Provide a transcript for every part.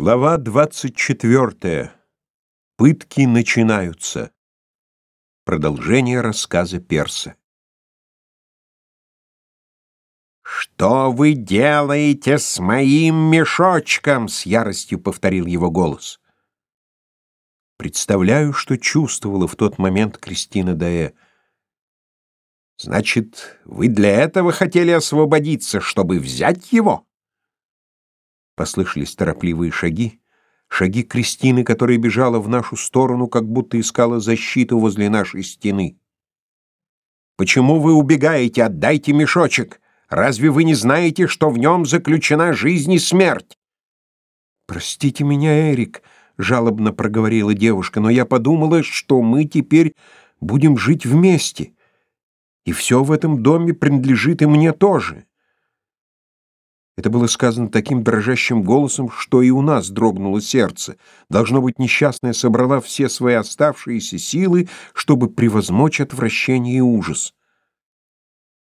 Глава 24. Пытки начинаются. Продолжение рассказа Перса. «Что вы делаете с моим мешочком?» — с яростью повторил его голос. Представляю, что чувствовала в тот момент Кристина Даэ. «Значит, вы для этого хотели освободиться, чтобы взять его?» Послышались торопливые шаги, шаги Кристины, которая бежала в нашу сторону, как будто искала защиту возле нашей стены. «Почему вы убегаете? Отдайте мешочек! Разве вы не знаете, что в нем заключена жизнь и смерть?» «Простите меня, Эрик», — жалобно проговорила девушка, «но я подумала, что мы теперь будем жить вместе, и все в этом доме принадлежит и мне тоже». Это было сказано таким дрожащим голосом, что и у нас дрогнуло сердце. Должно быть, несчастная собрала все свои оставшиеся силы, чтобы превозмочь отвращение и ужас.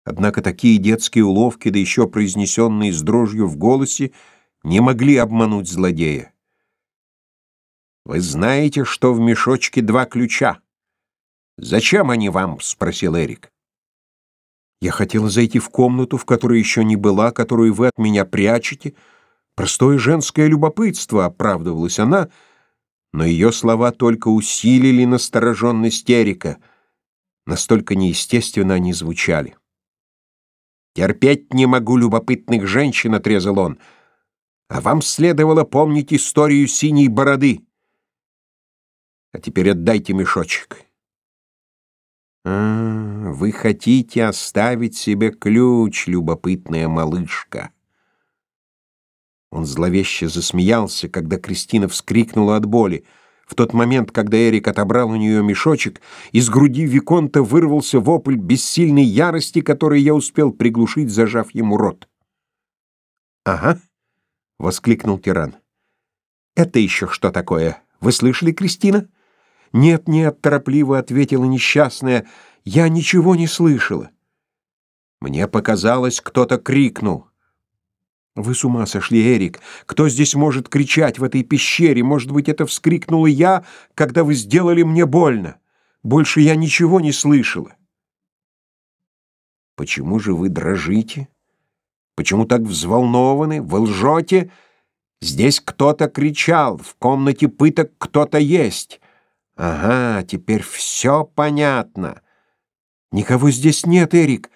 Однако такие детские уловки, да еще произнесенные с дрожью в голосе, не могли обмануть злодея. «Вы знаете, что в мешочке два ключа. Зачем они вам?» — спросил Эрик. Я хотела зайти в комнату, в которой еще не была, которую вы от меня прячете. Простое женское любопытство, оправдывалась она, но ее слова только усилили настороженность Эрика. Настолько неестественно они звучали. «Терпеть не могу любопытных женщин», — отрезал он. «А вам следовало помнить историю синей бороды. А теперь отдайте мешочек». А, вы хотите оставить себе ключ, любопытная малышка. Он зловеще засмеялся, когда Кристина вскрикнула от боли. В тот момент, когда Эрик отобрал у нее мешочек, из груди Виконта вырвался вопль бессильной ярости, который я успел приглушить, зажав ему рот. «Ага», — воскликнул тиран. «Это еще что такое? Вы слышали, Кристина?» «Нет, нет», — торопливо ответила несчастная, — «я ничего не слышала». Мне показалось, кто-то крикнул. «Вы с ума сошли, Эрик! Кто здесь может кричать в этой пещере? Может быть, это вскрикнула я, когда вы сделали мне больно? Больше я ничего не слышала». «Почему же вы дрожите? Почему так взволнованы? Вы лжете? Здесь кто-то кричал, в комнате пыток кто-то есть». Ага, теперь все понятно. Никого здесь нет, Эрик.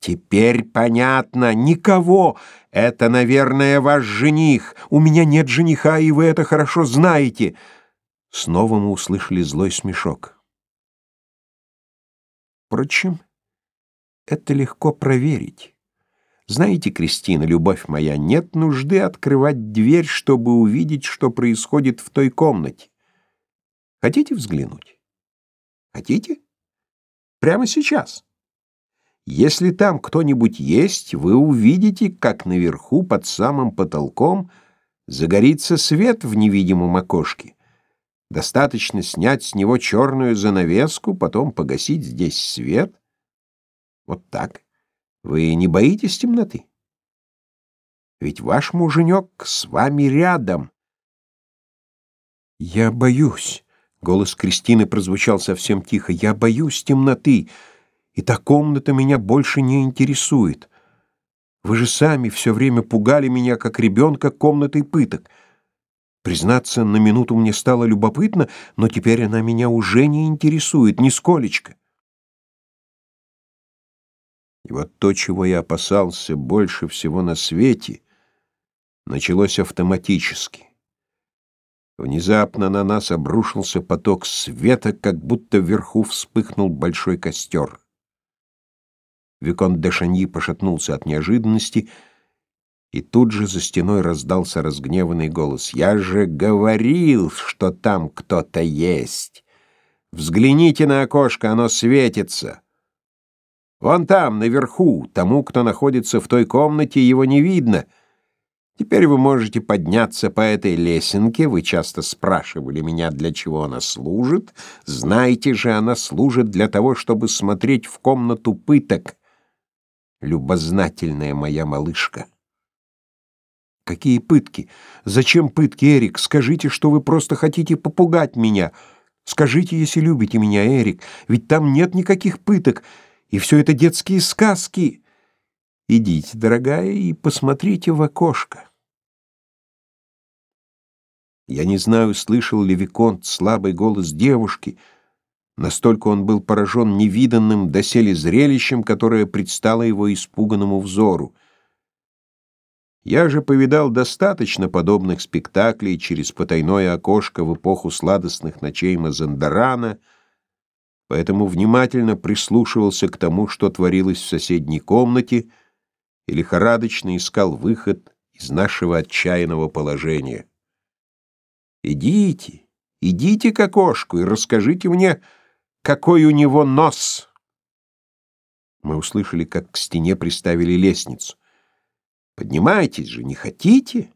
Теперь понятно. Никого. Это, наверное, ваш жених. У меня нет жениха, и вы это хорошо знаете. Снова мы услышали злой смешок. Впрочем, это легко проверить. Знаете, Кристина, любовь моя, нет нужды открывать дверь, чтобы увидеть, что происходит в той комнате. Хотите взглянуть? Хотите? Прямо сейчас. Если там кто-нибудь есть, вы увидите, как наверху под самым потолком загорится свет в невидимом окошке. Достаточно снять с него черную занавеску, потом погасить здесь свет. Вот так. Вы не боитесь темноты? Ведь ваш муженек с вами рядом. Я боюсь. Голос Кристины прозвучал совсем тихо. «Я боюсь темноты, и та комната меня больше не интересует. Вы же сами все время пугали меня, как ребенка, комнатой пыток. Признаться, на минуту мне стало любопытно, но теперь она меня уже не интересует, нисколечко». И вот то, чего я опасался больше всего на свете, началось автоматически. Внезапно на нас обрушился поток света, как будто вверху вспыхнул большой костер. Викон де Шаньи пошатнулся от неожиданности, и тут же за стеной раздался разгневанный голос. «Я же говорил, что там кто-то есть! Взгляните на окошко, оно светится! Вон там, наверху, тому, кто находится в той комнате, его не видно!» Теперь вы можете подняться по этой лесенке. Вы часто спрашивали меня, для чего она служит. Знаете же, она служит для того, чтобы смотреть в комнату пыток. Любознательная моя малышка. Какие пытки? Зачем пытки, Эрик? Скажите, что вы просто хотите попугать меня. Скажите, если любите меня, Эрик, ведь там нет никаких пыток, и все это детские сказки. Идите, дорогая, и посмотрите в окошко. Я не знаю, слышал ли Виконт слабый голос девушки, настолько он был поражен невиданным доселе зрелищем, которое предстало его испуганному взору. Я же повидал достаточно подобных спектаклей через потайное окошко в эпоху сладостных ночей Мазандарана, поэтому внимательно прислушивался к тому, что творилось в соседней комнате, и лихорадочно искал выход из нашего отчаянного положения. Идите, идите к окошку и расскажите мне, какой у него нос. Мы услышали, как к стене приставили лестницу. Поднимайтесь же, не хотите?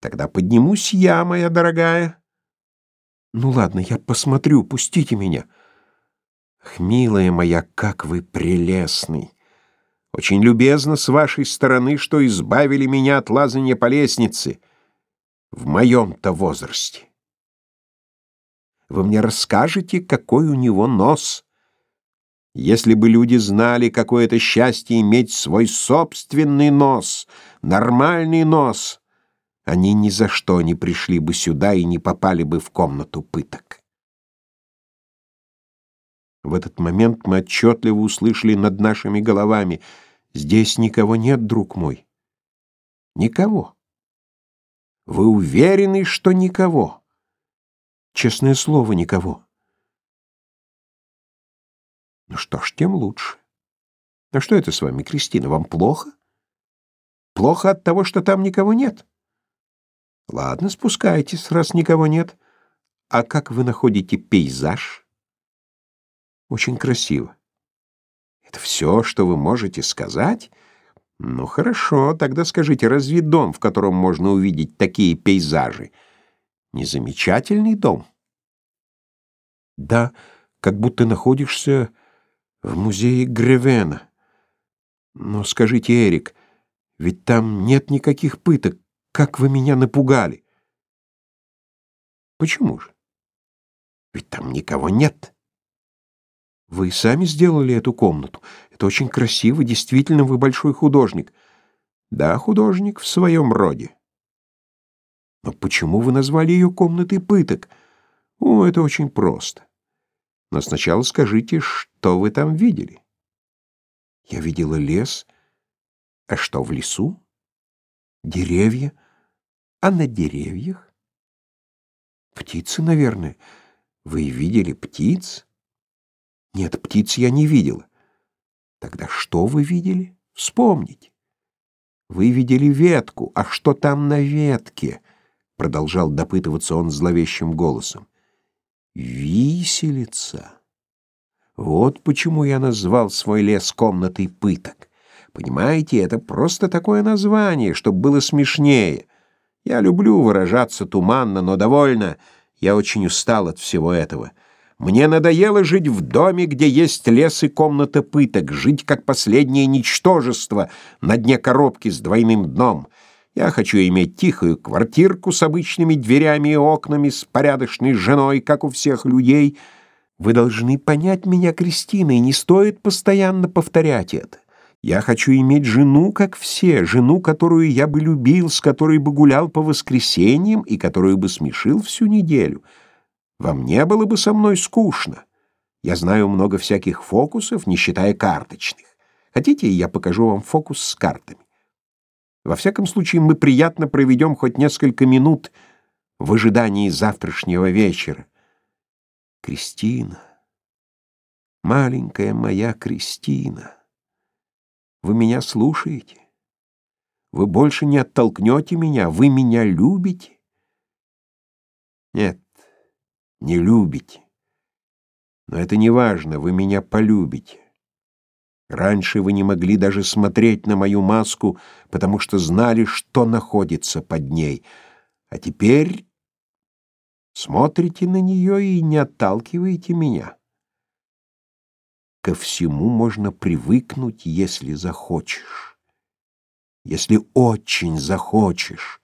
Тогда поднимусь я, моя дорогая. Ну ладно, я посмотрю, пустите меня. Ах, милая моя, как вы прелестный. Очень любезно с вашей стороны, что избавили меня от лазания по лестнице в моем-то возрасте. Вы мне расскажете, какой у него нос? Если бы люди знали, какое это счастье иметь свой собственный нос, нормальный нос, они ни за что не пришли бы сюда и не попали бы в комнату пыток. В этот момент мы отчетливо услышали над нашими головами «Здесь никого нет, друг мой». Никого. Вы уверены, что никого? Честное слово, никого. Ну что ж, тем лучше. А что это с вами, Кристина? Вам плохо? Плохо от того, что там никого нет? Ладно, спускайтесь, раз никого нет. А как вы находите пейзаж? Очень красиво. Это все, что вы можете сказать? Ну хорошо, тогда скажите, разве дом, в котором можно увидеть такие пейзажи, не замечательный дом? Да, как будто находишься в музее Гревена. Но скажите, Эрик, ведь там нет никаких пыток. Как вы меня напугали? Почему же? Ведь там никого нет. Вы сами сделали эту комнату. Это очень красиво, действительно, вы большой художник. Да, художник в своем роде. Но почему вы назвали ее комнатой пыток? О, это очень просто. Но сначала скажите, что вы там видели? Я видела лес. А что в лесу? Деревья. А на деревьях? Птицы, наверное. Вы видели птиц? Нет, птиц я не видела. Тогда что вы видели? Вспомните. Вы видели ветку, а что там на ветке? Продолжал допытываться он зловещим голосом. Виселица. Вот почему я назвал свой лес комнатой пыток. Понимаете, это просто такое название, чтобы было смешнее. Я люблю выражаться туманно, но довольно. Я очень устал от всего этого. Мне надоело жить в доме, где есть лес и комната пыток, жить как последнее ничтожество на дне коробки с двойным дном. Я хочу иметь тихую квартирку с обычными дверями и окнами, с порядочной женой, как у всех людей. Вы должны понять меня, Кристина, и не стоит постоянно повторять это. Я хочу иметь жену, как все, жену, которую я бы любил, с которой бы гулял по воскресеньям и которую бы смешил всю неделю». Вам не было бы со мной скучно. Я знаю много всяких фокусов, не считая карточных. Хотите, я покажу вам фокус с картами? Во всяком случае, мы приятно проведем хоть несколько минут в ожидании завтрашнего вечера. Кристина, маленькая моя Кристина, вы меня слушаете? Вы больше не оттолкнете меня, вы меня любите? Нет, не любите. Но это не важно, вы меня полюбите. Раньше вы не могли даже смотреть на мою маску, потому что знали, что находится под ней. А теперь смотрите на нее и не отталкиваете меня. Ко всему можно привыкнуть, если захочешь. если очень захочешь.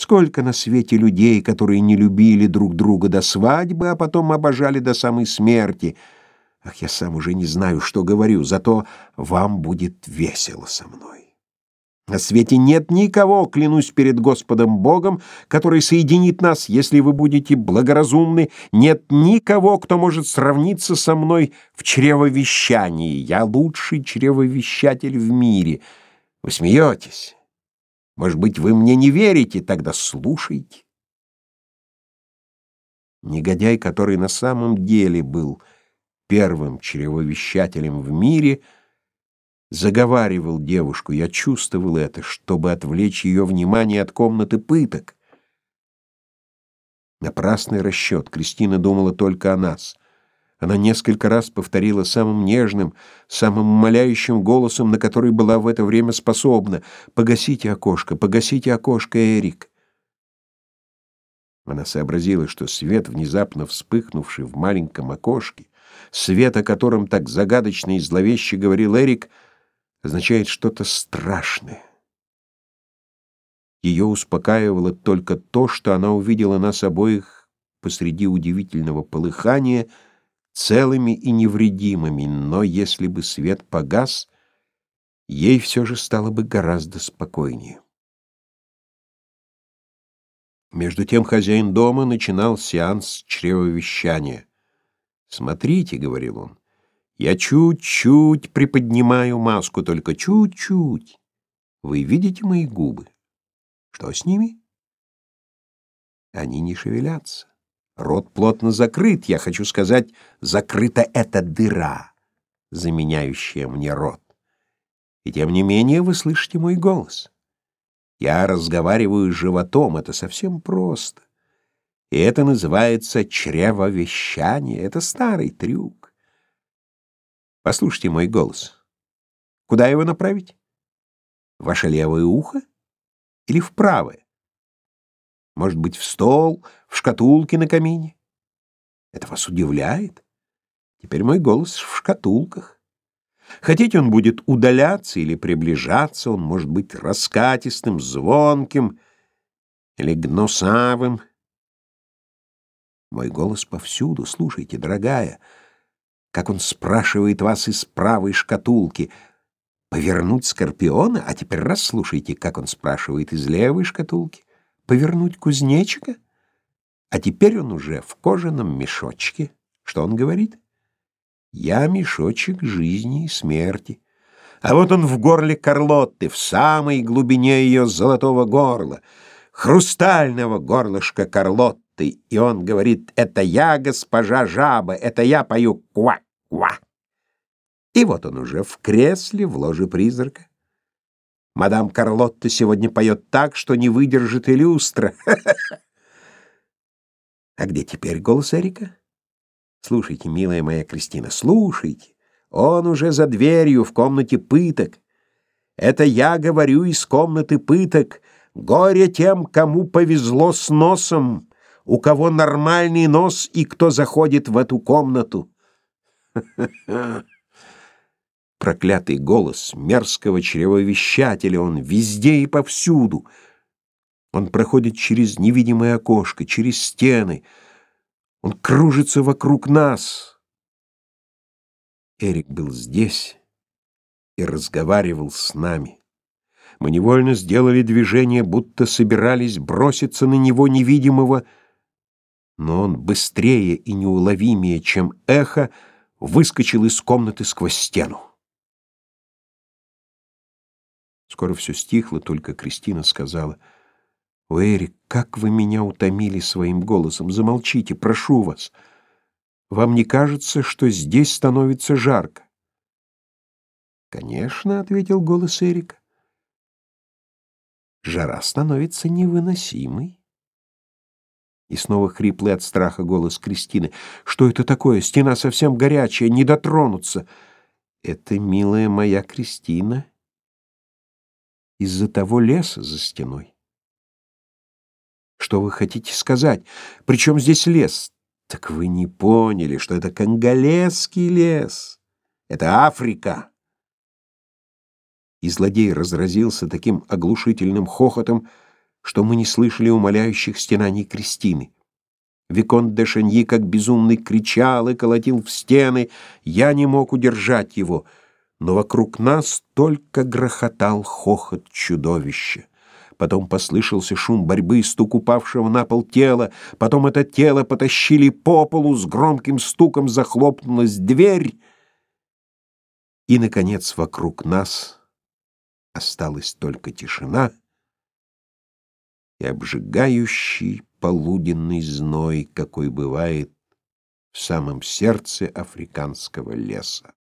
Сколько на свете людей, которые не любили друг друга до свадьбы, а потом обожали до самой смерти. Ах, я сам уже не знаю, что говорю, зато вам будет весело со мной. На свете нет никого, клянусь перед Господом Богом, который соединит нас, если вы будете благоразумны. Нет никого, кто может сравниться со мной в чревовещании. Я лучший чревовещатель в мире. Вы смеетесь? Может быть, вы мне не верите? Тогда слушайте. Негодяй, который на самом деле был первым чревовещателем в мире — заговаривал девушку, я чувствовал это, чтобы отвлечь ее внимание от комнаты пыток. Напрасный расчет, Кристина думала только о нас. Она несколько раз повторила самым нежным, самым умоляющим голосом, на который была в это время способна: "Погасите окошко, погасите окошко, Эрик". Она сообразила, что свет, внезапно вспыхнувший в маленьком окошке, свет, о котором так загадочно и зловеще говорил Эрик, — означает что-то страшное. Ее успокаивало только то, что она увидела нас обоих посреди удивительного полыхания целыми и невредимыми, но если бы свет погас, ей все же стало бы гораздо спокойнее. Между тем хозяин дома начинал сеанс чревовещания. «Смотрите», — говорил он, я чуть-чуть приподнимаю маску, только чуть-чуть. Вы видите мои губы? Что с ними? Они не шевелятся. Рот плотно закрыт, я хочу сказать, закрыта эта дыра, заменяющая мне рот. И тем не менее вы слышите мой голос. Я разговариваю животом, это совсем просто. И это называется чревовещание, это старый трюк. Послушайте мой голос. Куда его направить? В ваше левое ухо или в правое? Может быть, в стол, в шкатулке на камине? Это вас удивляет? Теперь мой голос в шкатулках. Хотите, он будет удаляться или приближаться, он может быть раскатистым, звонким или гнусавым. Мой голос повсюду, слушайте, дорогая, — как он спрашивает вас из правой шкатулки повернуть скорпиона, а теперь расслушайте, как он спрашивает из левой шкатулки повернуть кузнечика, а теперь он уже в кожаном мешочке. Что он говорит? Я мешочек жизни и смерти. А вот он в горле Карлотты, в самой глубине ее золотого горла, хрустального горлышка Карлотты ты. И он говорит, это я, госпожа жаба, это я пою ква-ква. И вот он уже в кресле в ложе призрака. Мадам Карлотта сегодня поет так, что не выдержит и люстра. А где теперь голос Эрика? Слушайте, милая моя Кристина, слушайте. Он уже за дверью в комнате пыток. Это я говорю из комнаты пыток. Горе тем, кому повезло с носом у кого нормальный нос и кто заходит в эту комнату. Проклятый голос мерзкого чревовещателя, он везде и повсюду. Он проходит через невидимое окошко, через стены. Он кружится вокруг нас. Эрик был здесь и разговаривал с нами. Мы невольно сделали движение, будто собирались броситься на него невидимого, но он быстрее и неуловимее, чем эхо, выскочил из комнаты сквозь стену. Скоро все стихло, только Кристина сказала, «О, Эрик, как вы меня утомили своим голосом! Замолчите, прошу вас! Вам не кажется, что здесь становится жарко?» «Конечно», — ответил голос Эрика. «Жара становится невыносимой». И снова хриплый от страха голос Кристины. «Что это такое? Стена совсем горячая, не дотронуться!» «Это, милая моя Кристина, из-за того леса за стеной». «Что вы хотите сказать? Причем здесь лес?» «Так вы не поняли, что это конголезский лес. Это Африка». И злодей разразился таким оглушительным хохотом, что мы не слышали умоляющих стенаний Кристины. Виконт де Шаньи как безумный кричал и колотил в стены, я не мог удержать его, но вокруг нас только грохотал хохот чудовища. Потом послышался шум борьбы, стук упавшего на пол тела, потом это тело потащили по полу, с громким стуком захлопнулась дверь, и, наконец, вокруг нас осталась только тишина и обжигающий полуденный зной, какой бывает в самом сердце африканского леса.